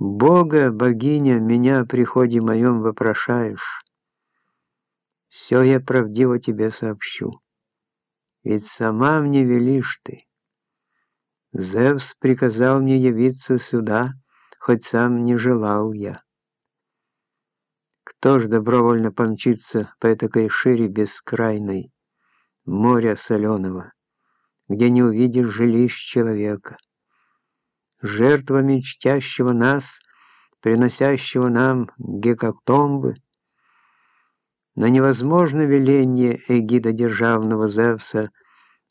Бога, богиня, меня о приходе моем вопрошаешь. Все я правдиво тебе сообщу. Ведь сама мне велишь ты. Зевс приказал мне явиться сюда, хоть сам не желал я. Кто ж добровольно помчится по этой шире бескрайной, моря соленого, где не увидишь жилищ человека? Жертвами чтящего нас, приносящего нам гекатомбы, но невозможно веление эгида державного Зевса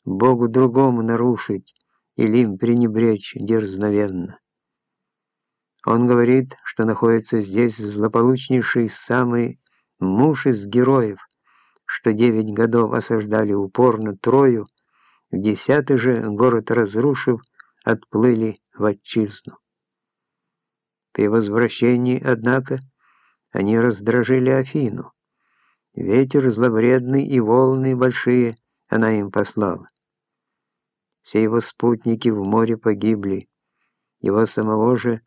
Богу другому нарушить или им пренебречь дерзновенно. Он говорит, что находится здесь злополучнейший самый муж из героев, что девять годов осаждали упорно Трою, в десятый же город разрушив, отплыли в отчизну. При возвращении, однако, они раздражили Афину. Ветер зловредный и волны большие она им послала. Все его спутники в море погибли, его самого же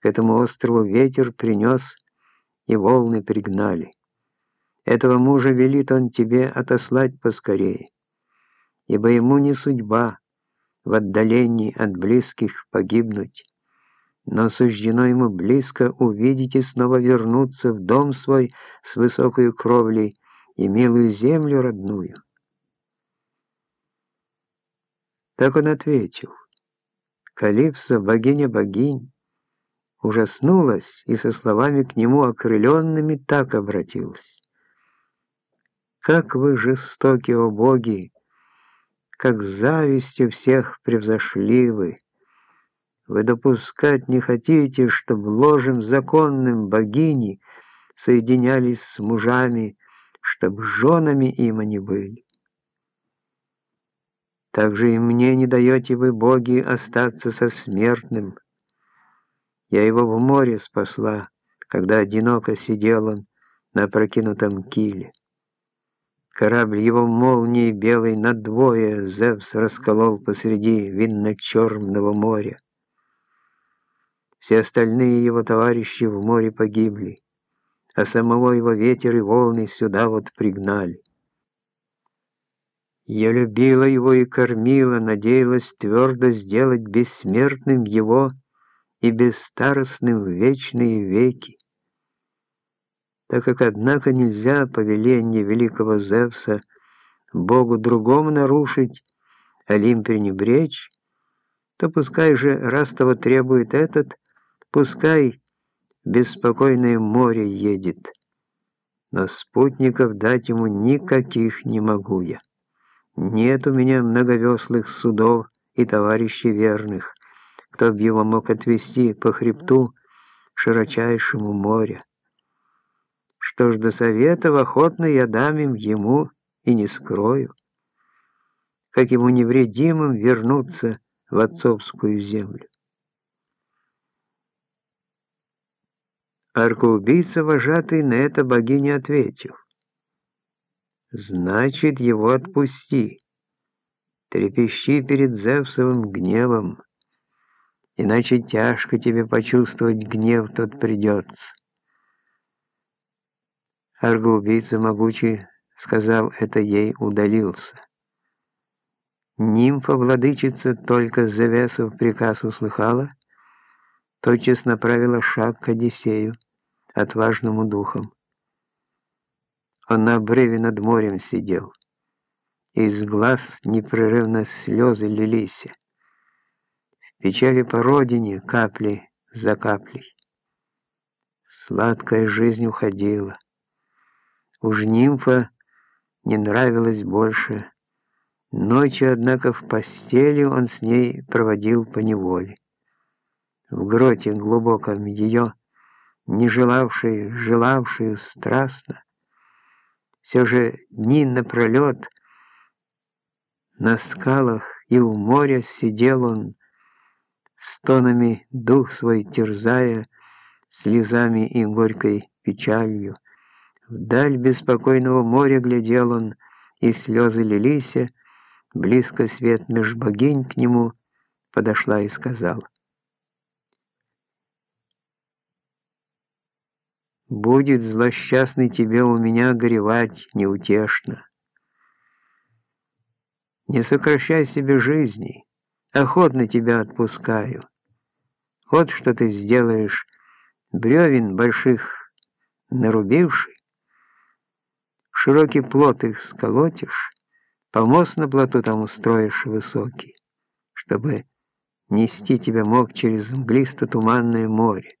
к этому острову ветер принес и волны пригнали. Этого мужа велит он тебе отослать поскорее, ибо ему не судьба в отдалении от близких погибнуть, но суждено ему близко увидеть и снова вернуться в дом свой с высокой кровлей и милую землю родную. Так он ответил. Калипсо, богиня богинь, ужаснулась и со словами к нему окрыленными так обратилась. «Как вы жестоки, о боги! Как завистью всех превзошли вы! Вы допускать не хотите, чтоб ложем законным богини соединялись с мужами, чтоб женами им они были. Также и мне не даете вы, боги, остаться со смертным, я его в море спасла, когда одиноко сидел он на прокинутом киле. Корабль его молнией белой надвое Зевс расколол посреди винно-черного моря. Все остальные его товарищи в море погибли, а самого его ветер и волны сюда вот пригнали. Я любила его и кормила, надеялась твердо сделать бессмертным его, и бессtarостным в вечные веки. Так как, однако, нельзя повеление великого Зевса Богу другому нарушить, Олимп пренебречь, то пускай же, раз того требует этот, пускай беспокойное море едет. Но спутников дать ему никаких не могу я. Нет у меня многовеслых судов и товарищей верных кто б его мог отвести по хребту широчайшему моря. Что ж до советов, охотно я дам им ему и не скрою, как ему невредимым вернуться в отцовскую землю. Аркоубийца вожатый на это богиня ответил. «Значит, его отпусти. Трепещи перед Зевсовым гневом иначе тяжко тебе почувствовать гнев тот придется. Аргоубийца могучий, сказал это ей, удалился. Нимфа-владычица только Зевесов приказ услыхала, тотчас направила шаг к Одиссею, отважному духом. Он на обрыве над морем сидел, и из глаз непрерывно слезы лились печали по родине капли за каплей. Сладкая жизнь уходила. Уж нимфа не нравилась больше. Ночью, однако, в постели он с ней проводил по неволе. В гроте глубоком ее, не желавшей, желавшую страстно, все же дни напролет на скалах и у моря сидел он, стонами дух свой терзая, слезами и горькой печалью. Вдаль беспокойного моря глядел он, и слезы лились, близко свет меж богинь к нему подошла и сказала. Будет злосчастный тебе у меня горевать неутешно. Не сокращай себе жизни, охотно тебя отпускаю. Вот что ты сделаешь, бревен больших нарубивший, широкий плот их сколотишь, помост на плоту там устроишь высокий, чтобы нести тебя мог через мглисто-туманное море.